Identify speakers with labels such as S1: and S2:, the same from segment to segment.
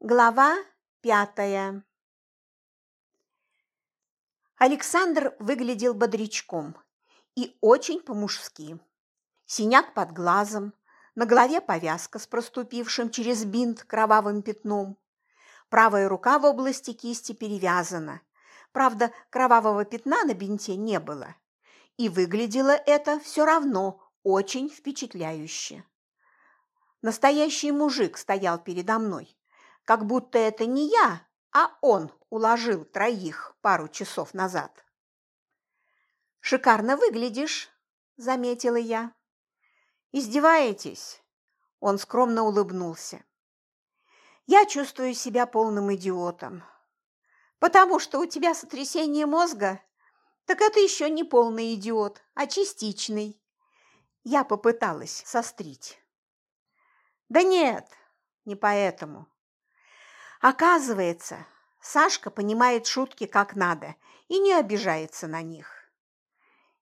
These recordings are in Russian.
S1: Глава пятая Александр выглядел бодрячком и очень по-мужски. Синяк под глазом, на голове повязка с проступившим через бинт кровавым пятном. Правая рука в области кисти перевязана. Правда, кровавого пятна на бинте не было. И выглядело это все равно очень впечатляюще. Настоящий мужик стоял передо мной как будто это не я, а он уложил троих пару часов назад. «Шикарно выглядишь», – заметила я. «Издеваетесь?» – он скромно улыбнулся. «Я чувствую себя полным идиотом. Потому что у тебя сотрясение мозга? Так это еще не полный идиот, а частичный». Я попыталась сострить. «Да нет, не поэтому. Оказывается, Сашка понимает шутки как надо и не обижается на них.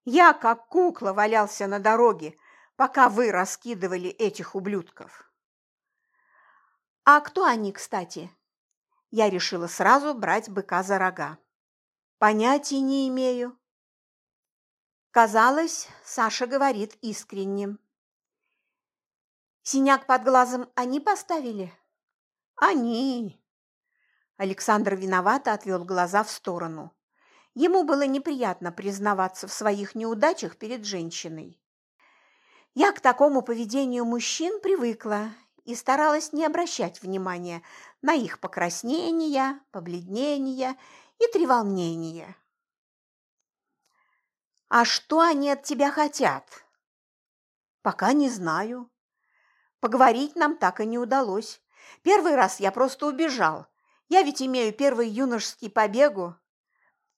S1: Я, как кукла, валялся на дороге, пока вы раскидывали этих ублюдков. А кто они, кстати? Я решила сразу брать быка за рога. Понятия не имею. Казалось, Саша говорит искренне. Синяк под глазом они поставили? Они. Александр виновато отвел глаза в сторону. Ему было неприятно признаваться в своих неудачах перед женщиной. Я к такому поведению мужчин привыкла и старалась не обращать внимания на их покраснения, побледнения и треволнения. «А что они от тебя хотят?» «Пока не знаю. Поговорить нам так и не удалось. Первый раз я просто убежал, я ведь имею первый юношеский побегу.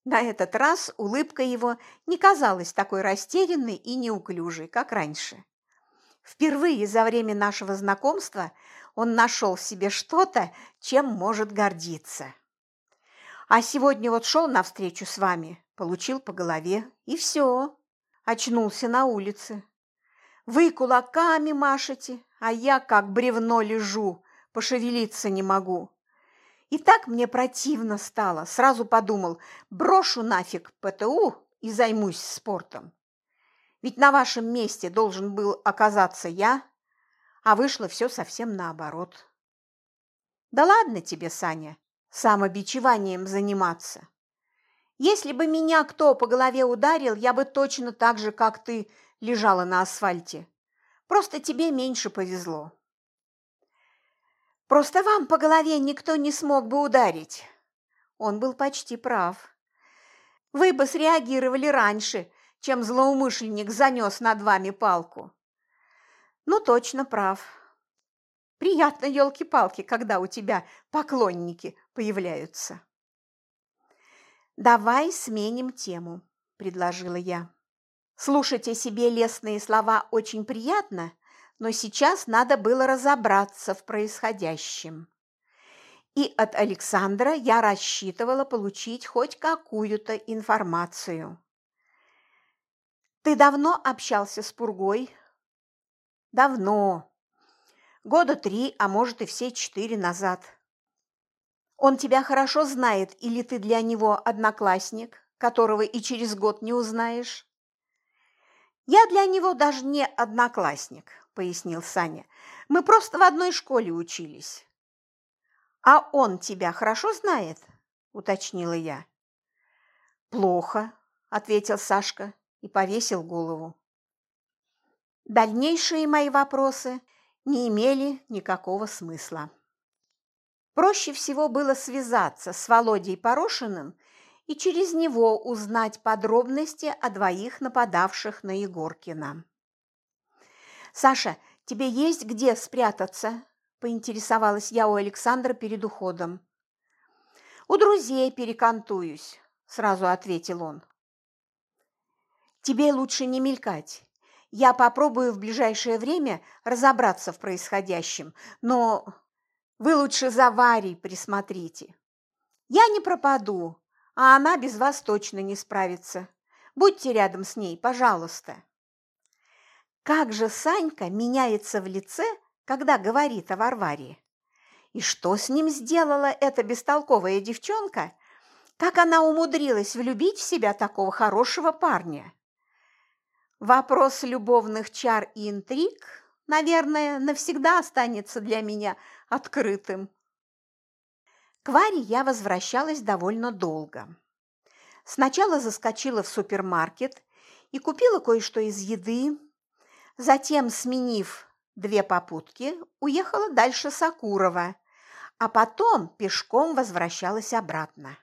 S1: На этот раз улыбка его не казалась такой растерянной и неуклюжей, как раньше. Впервые за время нашего знакомства он нашел в себе что-то, чем может гордиться. А сегодня вот шел навстречу с вами, получил по голове, и все, очнулся на улице. Вы кулаками машете, а я как бревно лежу, пошевелиться не могу. И так мне противно стало. Сразу подумал, брошу нафиг ПТУ и займусь спортом. Ведь на вашем месте должен был оказаться я, а вышло все совсем наоборот. Да ладно тебе, Саня, самобичеванием заниматься. Если бы меня кто по голове ударил, я бы точно так же, как ты, лежала на асфальте. Просто тебе меньше повезло. Просто вам по голове никто не смог бы ударить. Он был почти прав. Вы бы среагировали раньше, чем злоумышленник занес над вами палку. Ну, точно прав. Приятно, елки-палки, когда у тебя поклонники появляются. «Давай сменим тему», – предложила я. «Слушать о себе лестные слова очень приятно, но сейчас надо было разобраться в происходящем. И от Александра я рассчитывала получить хоть какую-то информацию. «Ты давно общался с Пургой?» «Давно. Года три, а может и все четыре назад. Он тебя хорошо знает или ты для него одноклассник, которого и через год не узнаешь?» «Я для него даже не одноклассник, пояснил Саня. «Мы просто в одной школе учились». «А он тебя хорошо знает?» – уточнила я. «Плохо», – ответил Сашка и повесил голову. Дальнейшие мои вопросы не имели никакого смысла. Проще всего было связаться с Володей Порошиным и через него узнать подробности о двоих нападавших на Егоркина. «Саша, тебе есть где спрятаться?» – поинтересовалась я у Александра перед уходом. «У друзей перекантуюсь», – сразу ответил он. «Тебе лучше не мелькать. Я попробую в ближайшее время разобраться в происходящем, но вы лучше за Варей присмотрите. Я не пропаду, а она без вас точно не справится. Будьте рядом с ней, пожалуйста». Как же Санька меняется в лице, когда говорит о Варваре? И что с ним сделала эта бестолковая девчонка? Как она умудрилась влюбить в себя такого хорошего парня? Вопрос любовных чар и интриг, наверное, навсегда останется для меня открытым. К Варе я возвращалась довольно долго. Сначала заскочила в супермаркет и купила кое-что из еды, затем, сменив две попутки, уехала дальше Сакурова, а потом пешком возвращалась обратно.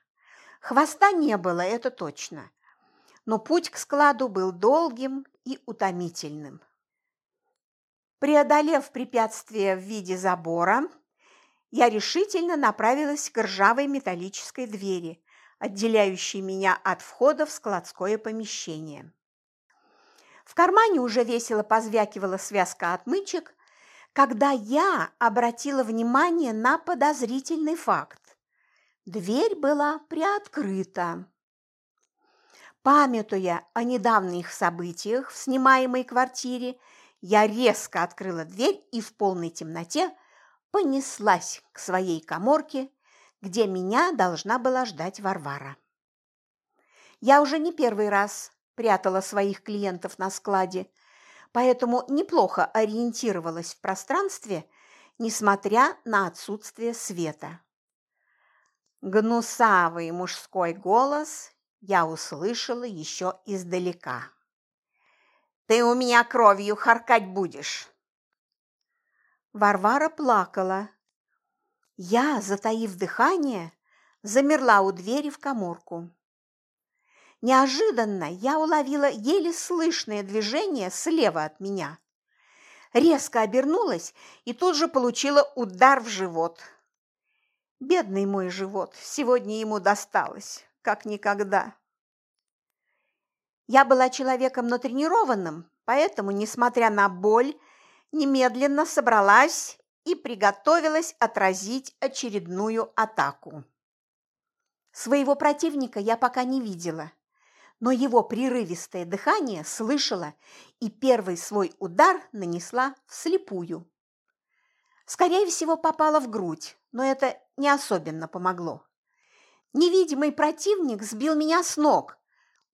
S1: Хвоста не было, это точно, но путь к складу был долгим и утомительным. Преодолев препятствие в виде забора, я решительно направилась к ржавой металлической двери, отделяющей меня от входа в складское помещение. В кармане уже весело позвякивала связка отмычек, когда я обратила внимание на подозрительный факт. Дверь была приоткрыта. Памятуя о недавних событиях в снимаемой квартире, я резко открыла дверь и в полной темноте понеслась к своей коморке, где меня должна была ждать Варвара. Я уже не первый раз прятала своих клиентов на складе, поэтому неплохо ориентировалась в пространстве, несмотря на отсутствие света. Гнусавый мужской голос я услышала еще издалека. «Ты у меня кровью харкать будешь!» Варвара плакала. Я, затаив дыхание, замерла у двери в коморку. Неожиданно я уловила еле слышное движение слева от меня. Резко обернулась и тут же получила удар в живот. Бедный мой живот, сегодня ему досталось, как никогда. Я была человеком натренированным, поэтому, несмотря на боль, немедленно собралась и приготовилась отразить очередную атаку. Своего противника я пока не видела, но его прерывистое дыхание слышала и первый свой удар нанесла вслепую. Скорее всего, попала в грудь, но это не особенно помогло. Невидимый противник сбил меня с ног,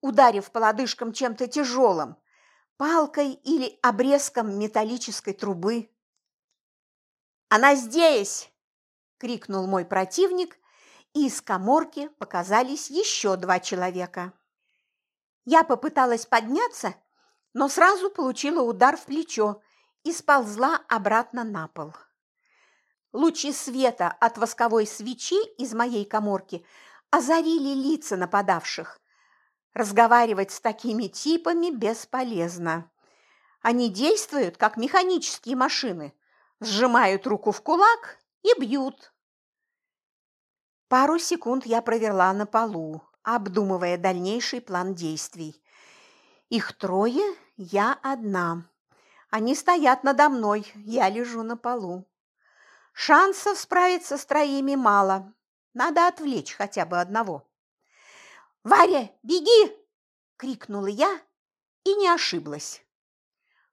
S1: ударив по лодыжкам чем-то тяжелым, палкой или обрезком металлической трубы. «Она здесь!» – крикнул мой противник, и из коморки показались еще два человека. Я попыталась подняться, но сразу получила удар в плечо и сползла обратно на пол. Лучи света от восковой свечи из моей коморки озарили лица нападавших. Разговаривать с такими типами бесполезно. Они действуют, как механические машины, сжимают руку в кулак и бьют. Пару секунд я провела на полу, обдумывая дальнейший план действий. Их трое, я одна. Они стоят надо мной, я лежу на полу. Шансов справиться с троими мало. Надо отвлечь хотя бы одного. «Варя, беги!» – крикнула я и не ошиблась.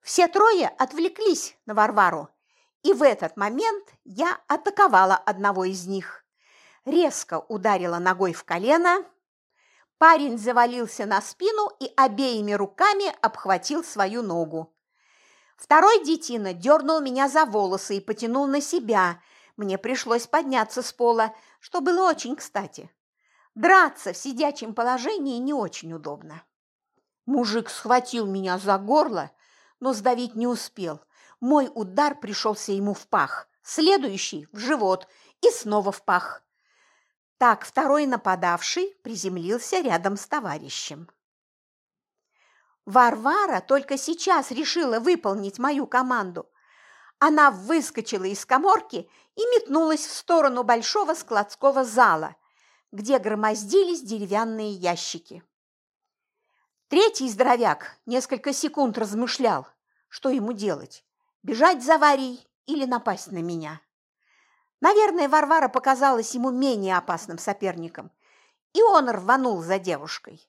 S1: Все трое отвлеклись на Варвару, и в этот момент я атаковала одного из них. Резко ударила ногой в колено – Парень завалился на спину и обеими руками обхватил свою ногу. Второй детина дернул меня за волосы и потянул на себя. Мне пришлось подняться с пола, что было очень кстати. Драться в сидячем положении не очень удобно. Мужик схватил меня за горло, но сдавить не успел. Мой удар пришелся ему в пах, следующий – в живот и снова в пах. Так второй нападавший приземлился рядом с товарищем. Варвара только сейчас решила выполнить мою команду. Она выскочила из коморки и метнулась в сторону большого складского зала, где громоздились деревянные ящики. Третий здоровяк несколько секунд размышлял, что ему делать – бежать за Варей или напасть на меня. Наверное, Варвара показалась ему менее опасным соперником, и он рванул за девушкой.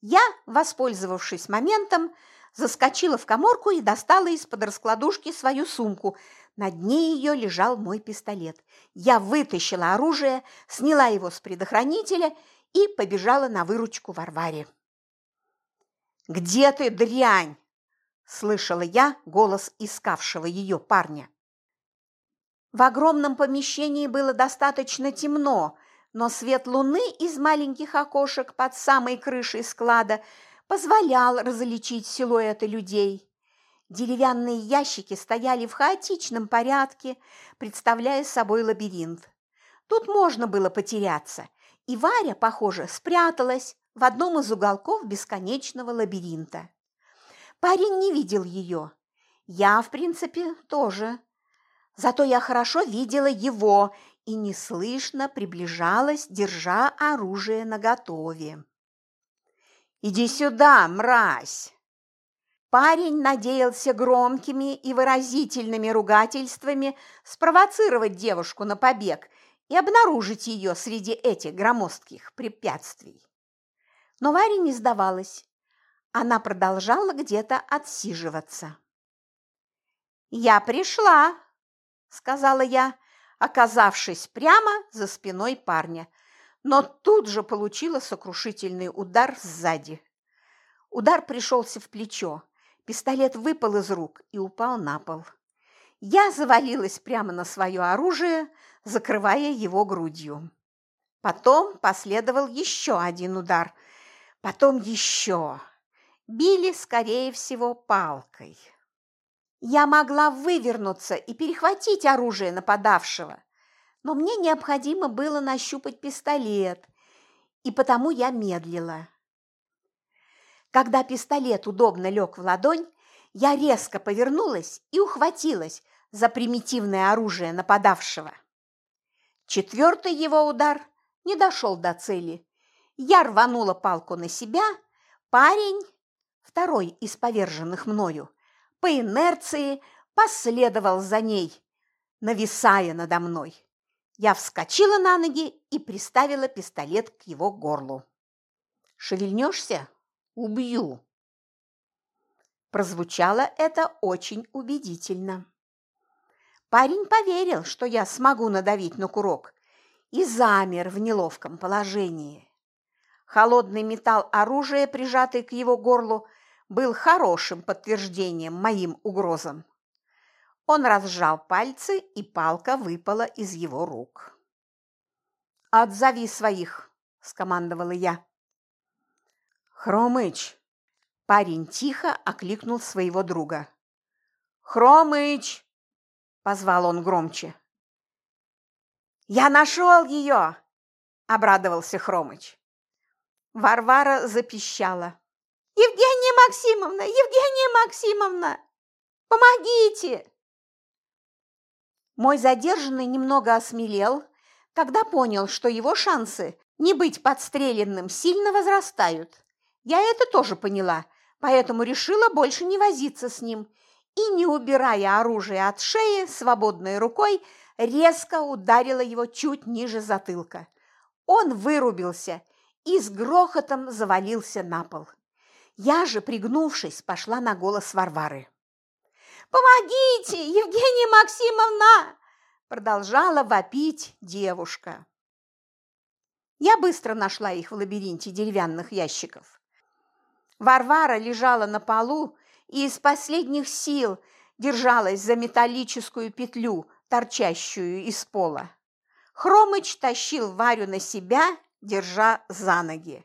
S1: Я, воспользовавшись моментом, заскочила в коморку и достала из-под раскладушки свою сумку, На дне ее лежал мой пистолет. Я вытащила оружие, сняла его с предохранителя и побежала на выручку Варваре. «Где ты, дрянь?» – слышала я голос искавшего ее парня. В огромном помещении было достаточно темно, но свет луны из маленьких окошек под самой крышей склада позволял различить силуэты людей. Деревянные ящики стояли в хаотичном порядке, представляя собой лабиринт. Тут можно было потеряться, и Варя, похоже, спряталась в одном из уголков бесконечного лабиринта. Парень не видел ее. Я, в принципе, тоже. Зато я хорошо видела его и неслышно приближалась, держа оружие наготове. «Иди сюда, мразь!» Парень надеялся громкими и выразительными ругательствами спровоцировать девушку на побег и обнаружить ее среди этих громоздких препятствий. Но Варя не сдавалась. Она продолжала где-то отсиживаться. «Я пришла», – сказала я, оказавшись прямо за спиной парня, но тут же получила сокрушительный удар сзади. Удар пришелся в плечо, Пистолет выпал из рук и упал на пол. Я завалилась прямо на свое оружие, закрывая его грудью. Потом последовал еще один удар, потом еще. Били, скорее всего, палкой. Я могла вывернуться и перехватить оружие нападавшего, но мне необходимо было нащупать пистолет, и потому я медлила. Когда пистолет удобно лег в ладонь, я резко повернулась и ухватилась за примитивное оружие нападавшего. Четвертый его удар не дошел до цели. Я рванула палку на себя, парень, второй из поверженных мною, по инерции последовал за ней, нависая надо мной. Я вскочила на ноги и приставила пистолет к его горлу. «Шевельнешься?» Убью!» Прозвучало это очень убедительно. Парень поверил, что я смогу надавить на курок, и замер в неловком положении. Холодный металл оружия, прижатый к его горлу, был хорошим подтверждением моим угрозам. Он разжал пальцы, и палка выпала из его рук. «Отзови своих!» – скомандовала я. «Хромыч!» Парень тихо окликнул своего друга. «Хромыч!» – позвал он громче. «Я нашел ее!» – обрадовался Хромыч. Варвара запищала. «Евгения Максимовна! Евгения Максимовна! Помогите!» Мой задержанный немного осмелел, когда понял, что его шансы не быть подстреленным сильно возрастают. Я это тоже поняла, поэтому решила больше не возиться с ним и, не убирая оружие от шеи, свободной рукой резко ударила его чуть ниже затылка. Он вырубился и с грохотом завалился на пол. Я же, пригнувшись, пошла на голос Варвары. «Помогите, Евгения Максимовна!» продолжала вопить девушка. Я быстро нашла их в лабиринте деревянных ящиков. Варвара лежала на полу и из последних сил держалась за металлическую петлю, торчащую из пола. Хромыч тащил Варю на себя, держа за ноги.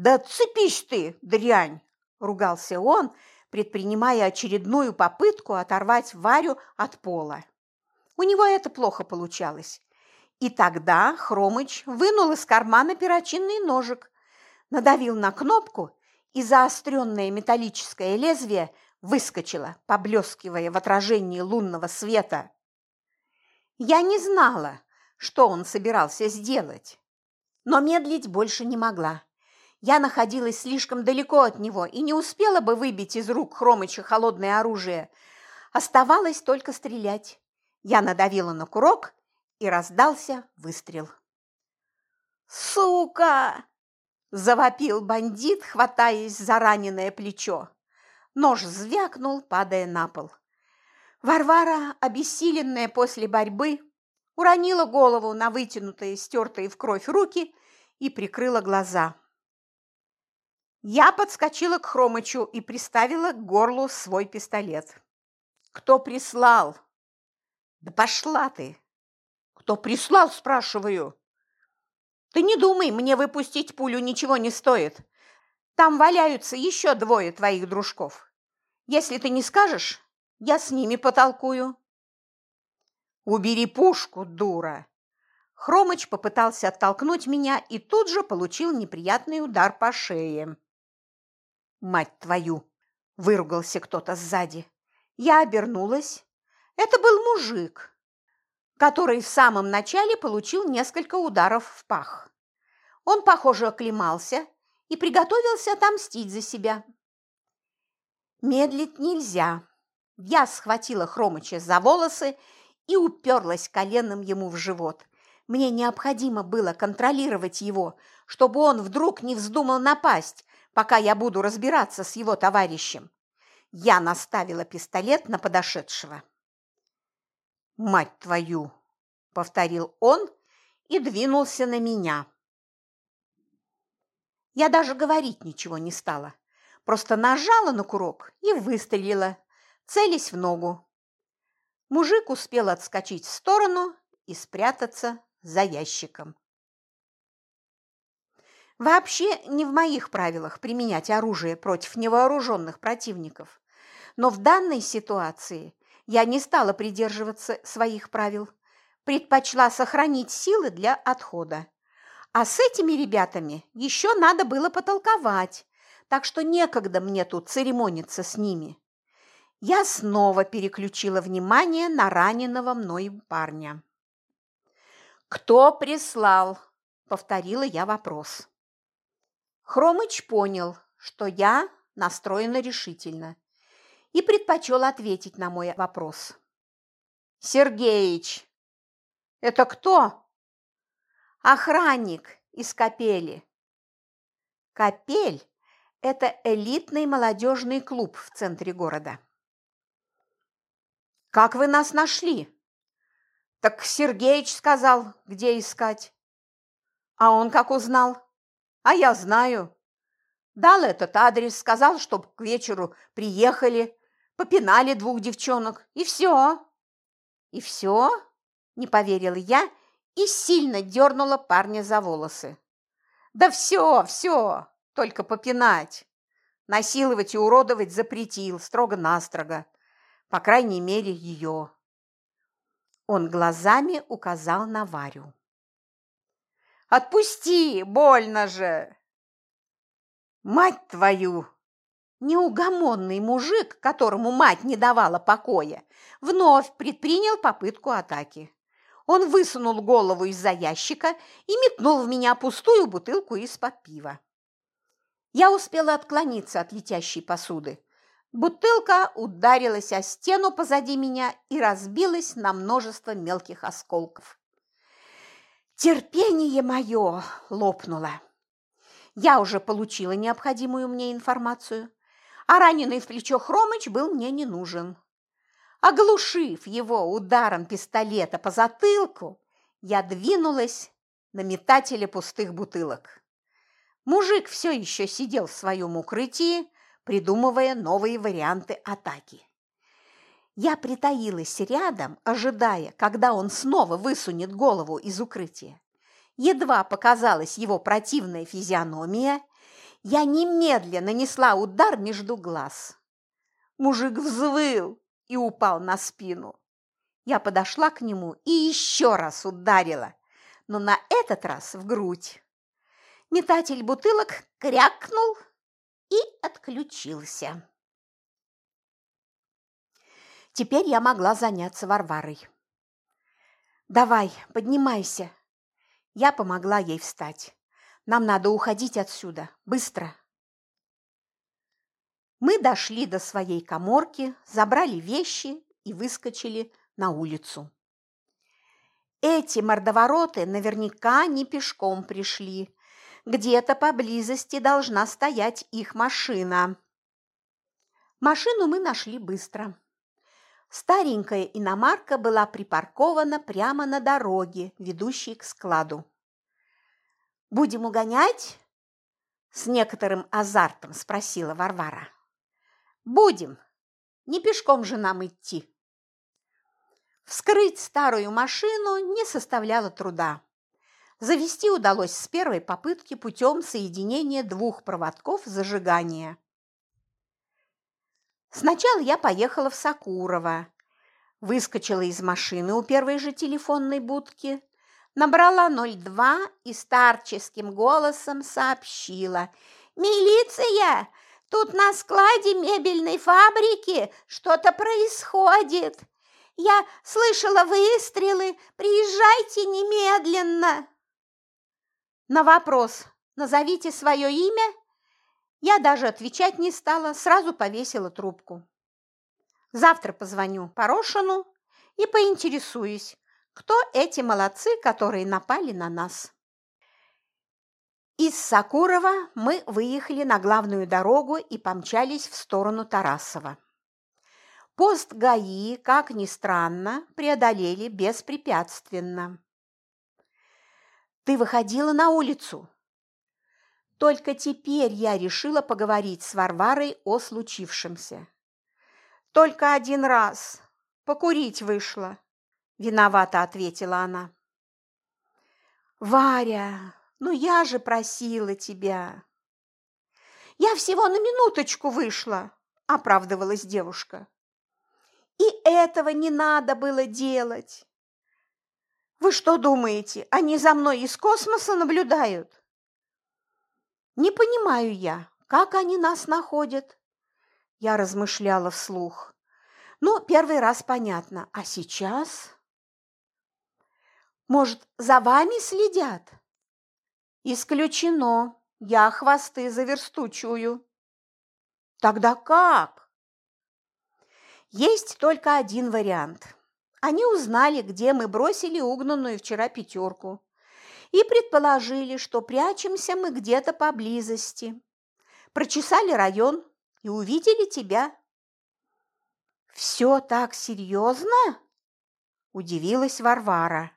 S1: «Да цепись ты, дрянь!» – ругался он, предпринимая очередную попытку оторвать Варю от пола. У него это плохо получалось. И тогда Хромыч вынул из кармана перочинный ножик, надавил на кнопку, и заостренное металлическое лезвие выскочило, поблескивая в отражении лунного света. Я не знала, что он собирался сделать, но медлить больше не могла. Я находилась слишком далеко от него и не успела бы выбить из рук Хромыча холодное оружие. Оставалось только стрелять. Я надавила на курок, и раздался выстрел. «Сука!» Завопил бандит, хватаясь за раненое плечо. Нож звякнул, падая на пол. Варвара, обессиленная после борьбы, уронила голову на вытянутые, стертые в кровь руки и прикрыла глаза. Я подскочила к Хромычу и приставила к горлу свой пистолет. «Кто прислал?» «Да пошла ты!» «Кто прислал?» – спрашиваю. «Ты не думай, мне выпустить пулю ничего не стоит. Там валяются еще двое твоих дружков. Если ты не скажешь, я с ними потолкую». «Убери пушку, дура!» Хромыч попытался оттолкнуть меня и тут же получил неприятный удар по шее. «Мать твою!» – выругался кто-то сзади. Я обернулась. Это был мужик, который в самом начале получил несколько ударов в пах. Он, похоже, оклемался и приготовился отомстить за себя. Медлить нельзя. Я схватила Хромыча за волосы и уперлась коленом ему в живот. Мне необходимо было контролировать его, чтобы он вдруг не вздумал напасть, пока я буду разбираться с его товарищем. Я наставила пистолет на подошедшего. «Мать твою!» – повторил он и двинулся на меня. Я даже говорить ничего не стала, просто нажала на курок и выстрелила, целясь в ногу. Мужик успел отскочить в сторону и спрятаться за ящиком. Вообще не в моих правилах применять оружие против невооруженных противников. Но в данной ситуации я не стала придерживаться своих правил, предпочла сохранить силы для отхода. А с этими ребятами еще надо было потолковать, так что некогда мне тут церемониться с ними. Я снова переключила внимание на раненого мной парня. «Кто прислал?» – повторила я вопрос. Хромыч понял, что я настроена решительно и предпочел ответить на мой вопрос. «Сергеич!» «Это кто?» «Охранник из Капели». «Капель» – это элитный молодежный клуб в центре города. «Как вы нас нашли?» «Так Сергеич сказал, где искать». «А он как узнал?» А я знаю. Дал этот адрес, сказал, чтоб к вечеру приехали, попинали двух девчонок, и все. И все? Не поверила я и сильно дернула парня за волосы. Да все, все, только попинать. Насиловать и уродовать запретил строго-настрого, по крайней мере, ее. Он глазами указал на Варю. Отпусти, больно же!» «Мать твою!» Неугомонный мужик, которому мать не давала покоя, вновь предпринял попытку атаки. Он высунул голову из-за ящика и метнул в меня пустую бутылку из-под пива. Я успела отклониться от летящей посуды. Бутылка ударилась о стену позади меня и разбилась на множество мелких осколков. Терпение мое лопнуло. Я уже получила необходимую мне информацию, а раненый в плечо Хромыч был мне не нужен. Оглушив его ударом пистолета по затылку, я двинулась на метателе пустых бутылок. Мужик все еще сидел в своем укрытии, придумывая новые варианты атаки. Я притаилась рядом, ожидая, когда он снова высунет голову из укрытия. Едва показалась его противная физиономия, я немедленно нанесла удар между глаз. Мужик взвыл и упал на спину. Я подошла к нему и еще раз ударила, но на этот раз в грудь. Метатель бутылок крякнул и отключился. Теперь я могла заняться Варварой. «Давай, поднимайся!» Я помогла ей встать. «Нам надо уходить отсюда. Быстро!» Мы дошли до своей коморки, забрали вещи и выскочили на улицу. Эти мордовороты наверняка не пешком пришли. Где-то поблизости должна стоять их машина. Машину мы нашли быстро. Старенькая иномарка была припаркована прямо на дороге, ведущей к складу. «Будем угонять?» – с некоторым азартом спросила Варвара. «Будем. Не пешком же нам идти». Вскрыть старую машину не составляло труда. Завести удалось с первой попытки путем соединения двух проводков зажигания. Сначала я поехала в Сакурово, выскочила из машины у первой же телефонной будки, набрала 02 и старческим голосом сообщила «Милиция! Тут на складе мебельной фабрики что-то происходит. Я слышала выстрелы, приезжайте немедленно!» На вопрос «Назовите свое имя» Я даже отвечать не стала, сразу повесила трубку. Завтра позвоню Порошину и поинтересуюсь, кто эти молодцы, которые напали на нас. Из Сакурова мы выехали на главную дорогу и помчались в сторону Тарасова. Пост ГАИ, как ни странно, преодолели беспрепятственно. «Ты выходила на улицу?» Только теперь я решила поговорить с Варварой о случившемся. Только один раз. Покурить вышла. Виновато ответила она. Варя, ну я же просила тебя. Я всего на минуточку вышла, оправдывалась девушка. И этого не надо было делать. Вы что думаете, они за мной из космоса наблюдают? Не понимаю я, как они нас находят. Я размышляла вслух. Ну, первый раз понятно, а сейчас? Может, за вами следят? Исключено. Я хвосты заверстучую. Тогда как? Есть только один вариант. Они узнали, где мы бросили угнанную вчера пятерку и предположили, что прячемся мы где-то поблизости. Прочесали район и увидели тебя. «Все так серьезно?» – удивилась Варвара.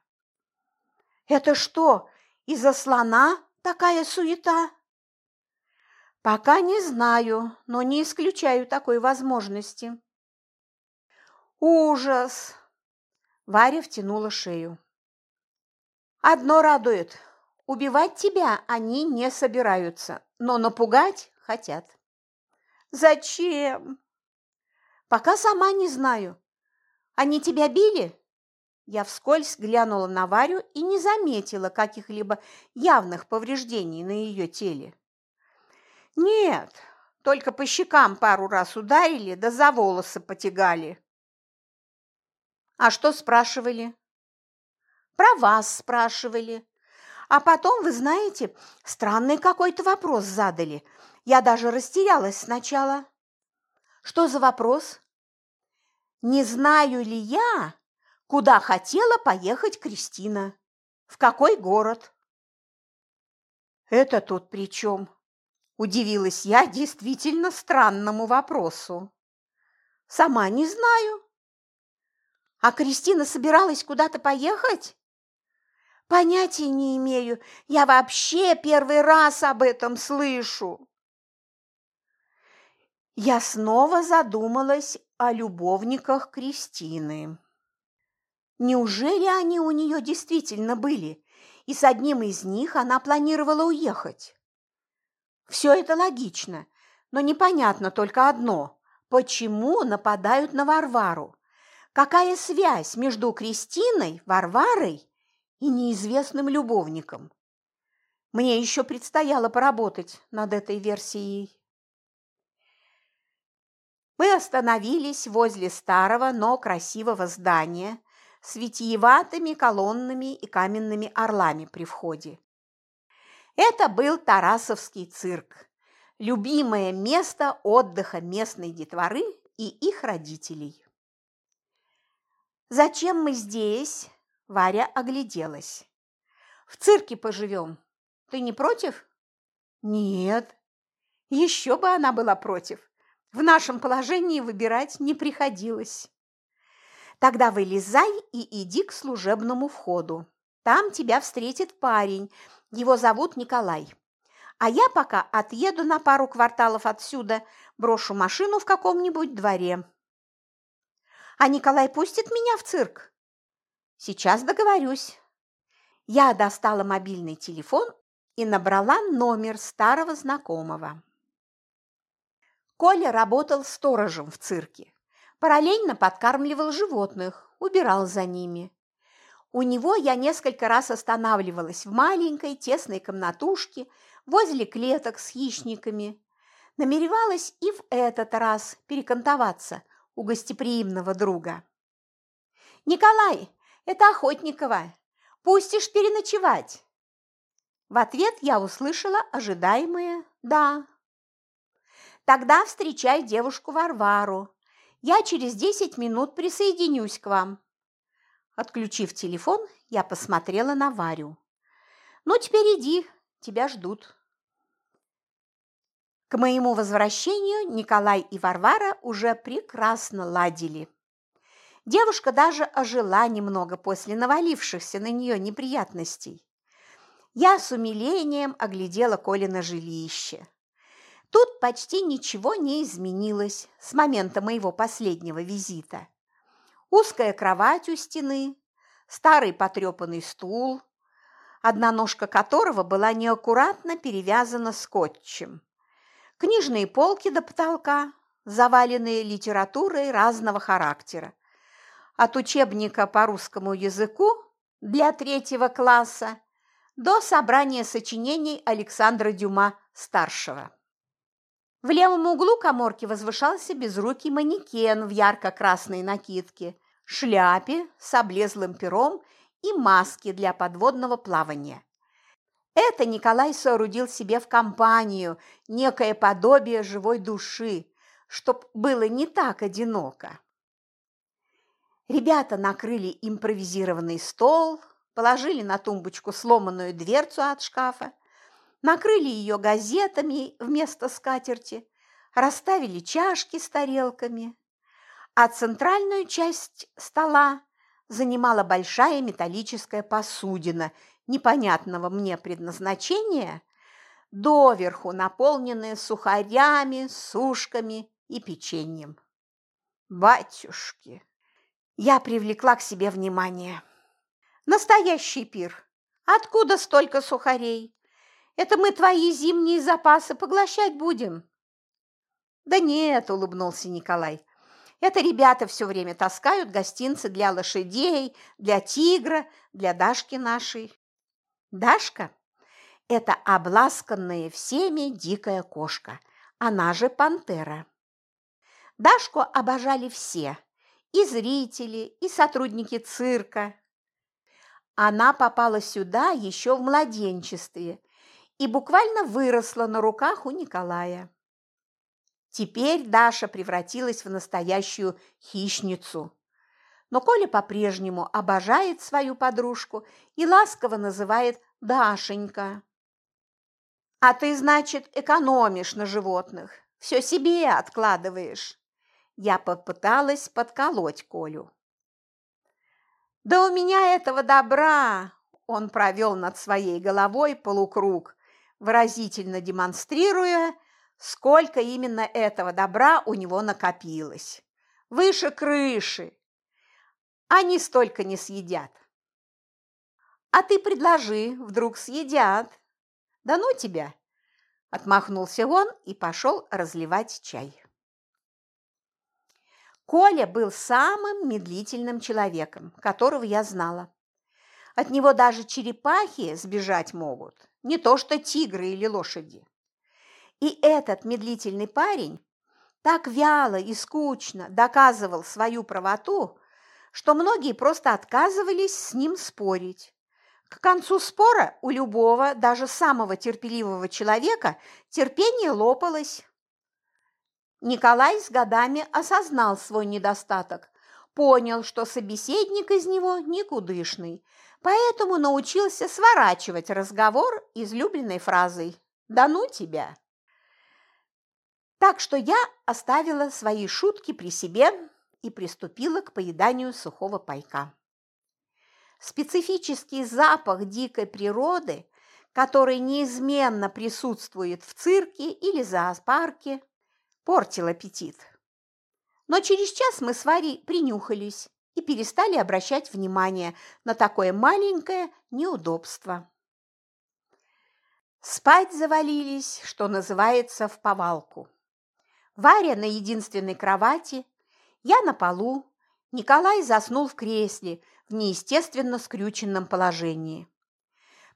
S1: «Это что, из-за слона такая суета?» «Пока не знаю, но не исключаю такой возможности». «Ужас!» – Варя втянула шею. Одно радует – убивать тебя они не собираются, но напугать хотят. Зачем? Пока сама не знаю. Они тебя били? Я вскользь глянула на Варю и не заметила каких-либо явных повреждений на ее теле. Нет, только по щекам пару раз ударили, да за волосы потягали. А что спрашивали? Про вас спрашивали. А потом, вы знаете, странный какой-то вопрос задали. Я даже растерялась сначала. Что за вопрос? Не знаю ли я, куда хотела поехать Кристина? В какой город? Это тут при чем? Удивилась я действительно странному вопросу. Сама не знаю. А Кристина собиралась куда-то поехать? Понятия не имею. Я вообще первый раз об этом слышу. Я снова задумалась о любовниках Кристины. Неужели они у нее действительно были, и с одним из них она планировала уехать? Все это логично, но непонятно только одно – почему нападают на Варвару? Какая связь между Кристиной, Варварой и неизвестным любовником. Мне еще предстояло поработать над этой версией. Мы остановились возле старого, но красивого здания с витиеватыми колоннами и каменными орлами при входе. Это был Тарасовский цирк, любимое место отдыха местной детворы и их родителей. «Зачем мы здесь?» Варя огляделась. «В цирке поживем. Ты не против?» «Нет». Еще бы она была против. В нашем положении выбирать не приходилось. Тогда вылезай и иди к служебному входу. Там тебя встретит парень, его зовут Николай. А я пока отъеду на пару кварталов отсюда, брошу машину в каком-нибудь дворе. А Николай пустит меня в цирк? Сейчас договорюсь. Я достала мобильный телефон и набрала номер старого знакомого. Коля работал сторожем в цирке. Параллельно подкармливал животных, убирал за ними. У него я несколько раз останавливалась в маленькой тесной комнатушке возле клеток с хищниками. Намеревалась и в этот раз перекантоваться у гостеприимного друга. «Николай, это Охотникова. Пустишь переночевать?» В ответ я услышала ожидаемое «да». «Тогда встречай девушку Варвару. Я через десять минут присоединюсь к вам». Отключив телефон, я посмотрела на Варю. «Ну, теперь иди, тебя ждут». К моему возвращению Николай и Варвара уже прекрасно ладили. Девушка даже ожила немного после навалившихся на нее неприятностей. Я с умилением оглядела Колина жилище. Тут почти ничего не изменилось с момента моего последнего визита. Узкая кровать у стены, старый потрепанный стул, одна ножка которого была неаккуратно перевязана скотчем книжные полки до потолка, заваленные литературой разного характера. От учебника по русскому языку для третьего класса до собрания сочинений Александра Дюма-старшего. В левом углу коморки возвышался безрукий манекен в ярко-красной накидке, шляпе с облезлым пером и маске для подводного плавания. Это Николай соорудил себе в компанию некое подобие живой души, чтоб было не так одиноко. Ребята накрыли импровизированный стол, положили на тумбочку сломанную дверцу от шкафа, накрыли ее газетами вместо скатерти, расставили чашки с тарелками, а центральную часть стола занимала большая металлическая посудина – непонятного мне предназначения, доверху наполненные сухарями, сушками и печеньем. Батюшки! Я привлекла к себе внимание. Настоящий пир. Откуда столько сухарей? Это мы твои зимние запасы поглощать будем? Да нет, улыбнулся Николай. Это ребята все время таскают гостинцы для лошадей, для тигра, для Дашки нашей. Дашка – это обласканная всеми дикая кошка, она же пантера. Дашку обожали все – и зрители, и сотрудники цирка. Она попала сюда еще в младенчестве и буквально выросла на руках у Николая. Теперь Даша превратилась в настоящую хищницу. Но Коля по-прежнему обожает свою подружку и ласково называет Дашенька. А ты, значит, экономишь на животных, все себе откладываешь. Я попыталась подколоть Колю. Да у меня этого добра, он провел над своей головой полукруг, выразительно демонстрируя, сколько именно этого добра у него накопилось. Выше крыши, они столько не съедят. А ты предложи, вдруг съедят. Да ну тебя! Отмахнулся он и пошел разливать чай. Коля был самым медлительным человеком, которого я знала. От него даже черепахи сбежать могут, не то что тигры или лошади. И этот медлительный парень так вяло и скучно доказывал свою правоту, что многие просто отказывались с ним спорить. К концу спора у любого, даже самого терпеливого человека, терпение лопалось. Николай с годами осознал свой недостаток, понял, что собеседник из него никудышный, поэтому научился сворачивать разговор излюбленной фразой «Да ну тебя!». Так что я оставила свои шутки при себе и приступила к поеданию сухого пайка. Специфический запах дикой природы, который неизменно присутствует в цирке или зоопарке, портил аппетит. Но через час мы с Варей принюхались и перестали обращать внимание на такое маленькое неудобство. Спать завалились, что называется, в повалку. Варя на единственной кровати, я на полу, Николай заснул в кресле в неестественно скрюченном положении.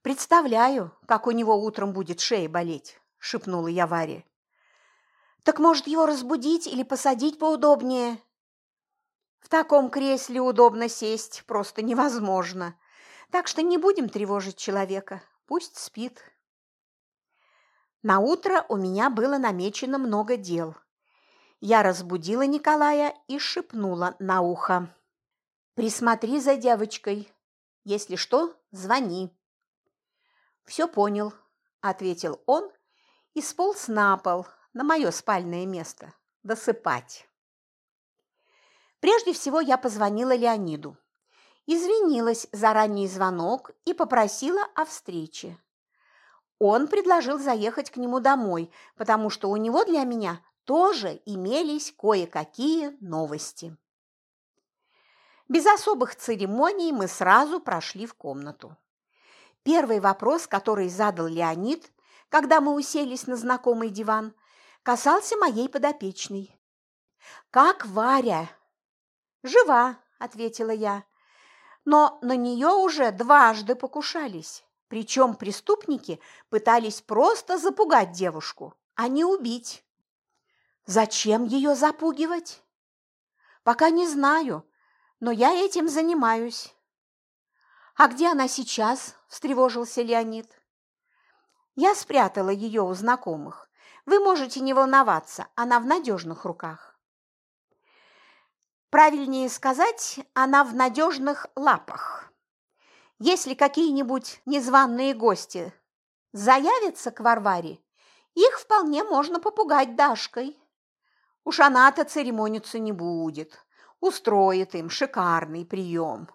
S1: «Представляю, как у него утром будет шея болеть», – шепнула я Варе. «Так, может, его разбудить или посадить поудобнее?» «В таком кресле удобно сесть просто невозможно, так что не будем тревожить человека, пусть спит». На утро у меня было намечено много дел – я разбудила Николая и шепнула на ухо. «Присмотри за девочкой. Если что, звони». «Все понял», – ответил он и сполз на пол, на мое спальное место, досыпать. Прежде всего я позвонила Леониду. Извинилась за ранний звонок и попросила о встрече. Он предложил заехать к нему домой, потому что у него для меня тоже имелись кое-какие новости. Без особых церемоний мы сразу прошли в комнату. Первый вопрос, который задал Леонид, когда мы уселись на знакомый диван, касался моей подопечной. «Как Варя?» «Жива», – ответила я. «Но на нее уже дважды покушались, причем преступники пытались просто запугать девушку, а не убить». Зачем ее запугивать? Пока не знаю, но я этим занимаюсь. А где она сейчас? встревожился Леонид. Я спрятала ее у знакомых. Вы можете не волноваться, она в надежных руках. Правильнее сказать, она в надежных лапах. Если какие-нибудь незваные гости заявятся к Варваре, их вполне можно попугать Дашкой. Уж она-то церемониться не будет, устроит им шикарный прием.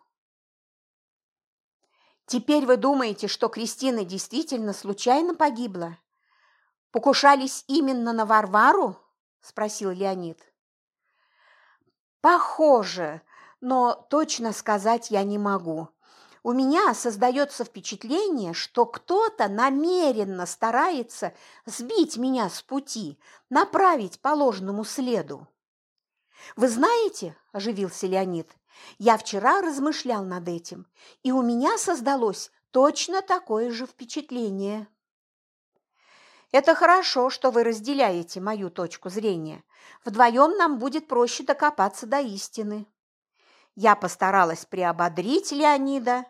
S1: Теперь вы думаете, что Кристина действительно случайно погибла? Покушались именно на Варвару? Спросил Леонид. Похоже, но точно сказать я не могу у меня создается впечатление, что кто-то намеренно старается сбить меня с пути, направить по ложному следу. «Вы знаете, – оживился Леонид, – я вчера размышлял над этим, и у меня создалось точно такое же впечатление». «Это хорошо, что вы разделяете мою точку зрения. Вдвоем нам будет проще докопаться до истины». Я постаралась приободрить Леонида.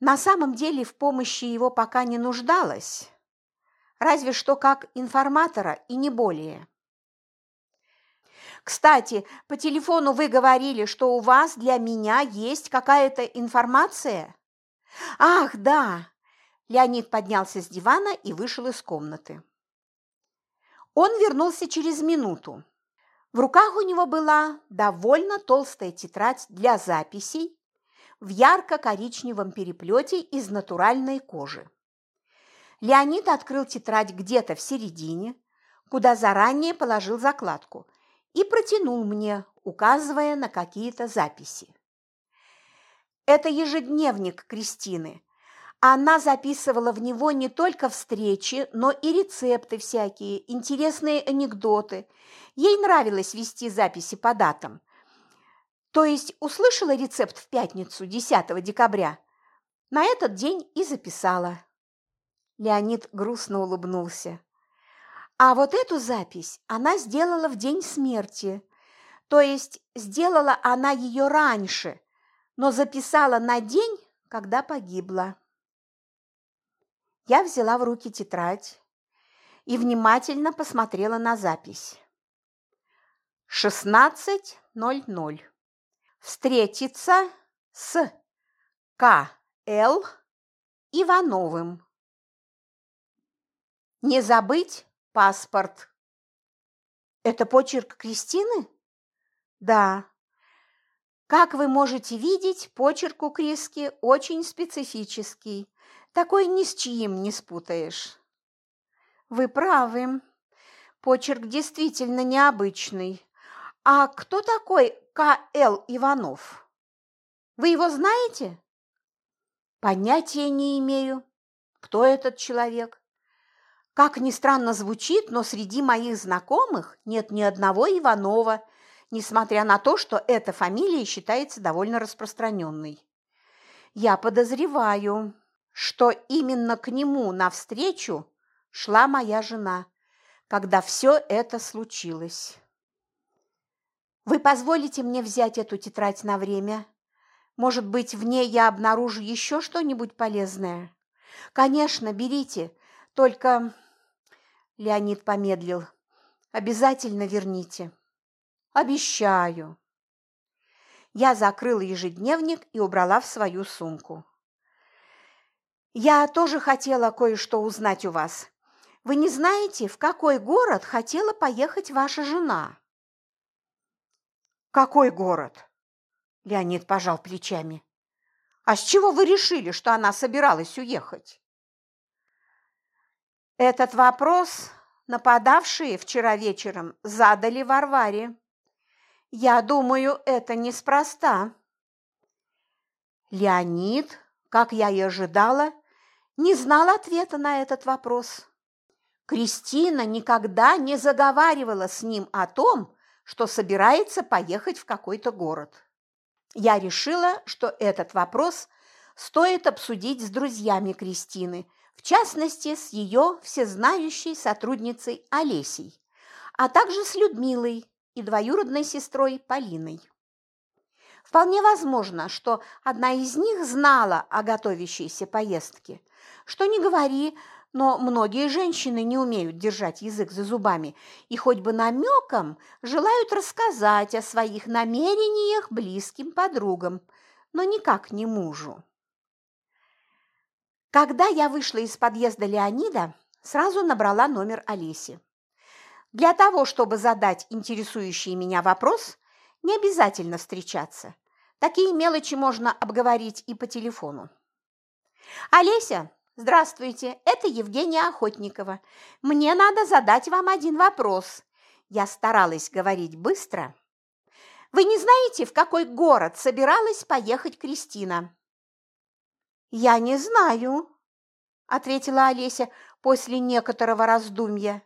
S1: На самом деле в помощи его пока не нуждалась, разве что как информатора и не более. Кстати, по телефону вы говорили, что у вас для меня есть какая-то информация? Ах, да. Леонид поднялся с дивана и вышел из комнаты. Он вернулся через минуту. В руках у него была довольно толстая тетрадь для записей в ярко-коричневом переплете из натуральной кожи. Леонид открыл тетрадь где-то в середине, куда заранее положил закладку, и протянул мне, указывая на какие-то записи. Это ежедневник Кристины. Она записывала в него не только встречи, но и рецепты всякие, интересные анекдоты. Ей нравилось вести записи по датам. То есть услышала рецепт в пятницу, 10 декабря, на этот день и записала. Леонид грустно улыбнулся. А вот эту запись она сделала в день смерти. То есть сделала она ее раньше, но записала на день, когда погибла. Я взяла в руки тетрадь и внимательно посмотрела на запись. 16.00. Встретиться с К.Л. Ивановым. Не забыть паспорт. Это почерк Кристины? Да. Как вы можете видеть, почерк у Криски очень специфический. Такой ни с чьим не спутаешь. Вы правы. Почерк действительно необычный. А кто такой К.Л. Иванов? Вы его знаете? Понятия не имею. Кто этот человек? Как ни странно звучит, но среди моих знакомых нет ни одного Иванова, несмотря на то, что эта фамилия считается довольно распространенной. Я подозреваю, что именно к нему навстречу шла моя жена, когда все это случилось. Вы позволите мне взять эту тетрадь на время? Может быть, в ней я обнаружу еще что-нибудь полезное? Конечно, берите, только Леонид помедлил. Обязательно верните. Обещаю. Я закрыла ежедневник и убрала в свою сумку. Я тоже хотела кое-что узнать у вас. Вы не знаете, в какой город хотела поехать ваша жена? Какой город? Леонид пожал плечами. А с чего вы решили, что она собиралась уехать? Этот вопрос нападавшие вчера вечером задали Варваре. Я думаю, это неспроста. Леонид, как я и ожидала, не знал ответа на этот вопрос. Кристина никогда не заговаривала с ним о том, что собирается поехать в какой-то город. Я решила, что этот вопрос стоит обсудить с друзьями Кристины – в частности, с ее всезнающей сотрудницей Олесей, а также с Людмилой и двоюродной сестрой Полиной. Вполне возможно, что одна из них знала о готовящейся поездке. Что не говори, но многие женщины не умеют держать язык за зубами и хоть бы намеком желают рассказать о своих намерениях близким подругам, но никак не мужу. Когда я вышла из подъезда Леонида, сразу набрала номер Олеси. Для того, чтобы задать интересующий меня вопрос, не обязательно встречаться. Такие мелочи можно обговорить и по телефону. «Олеся, здравствуйте, это Евгения Охотникова. Мне надо задать вам один вопрос». Я старалась говорить быстро. «Вы не знаете, в какой город собиралась поехать Кристина?» «Я не знаю», – ответила Олеся после некоторого раздумья.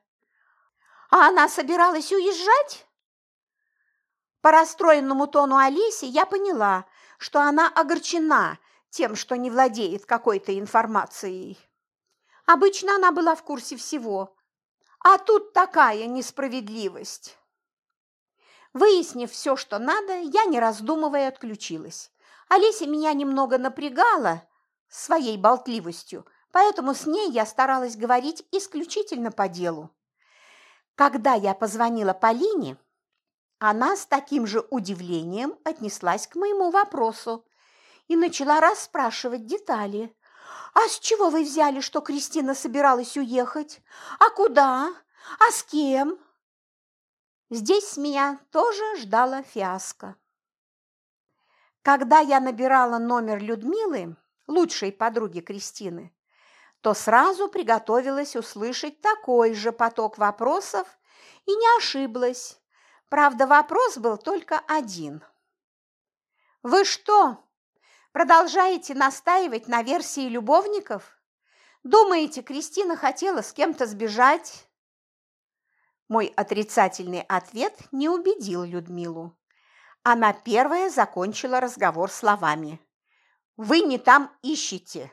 S1: «А она собиралась уезжать?» По расстроенному тону Олеси я поняла, что она огорчена тем, что не владеет какой-то информацией. Обычно она была в курсе всего, а тут такая несправедливость. Выяснив все, что надо, я, не раздумывая, отключилась. Олеся меня немного напрягала, своей болтливостью, поэтому с ней я старалась говорить исключительно по делу. Когда я позвонила Полине, она с таким же удивлением отнеслась к моему вопросу и начала расспрашивать детали. «А с чего вы взяли, что Кристина собиралась уехать? А куда? А с кем?» Здесь меня тоже ждала фиаско. Когда я набирала номер Людмилы, лучшей подруги Кристины, то сразу приготовилась услышать такой же поток вопросов и не ошиблась. Правда, вопрос был только один. «Вы что, продолжаете настаивать на версии любовников? Думаете, Кристина хотела с кем-то сбежать?» Мой отрицательный ответ не убедил Людмилу. Она первая закончила разговор словами. Вы не там ищете.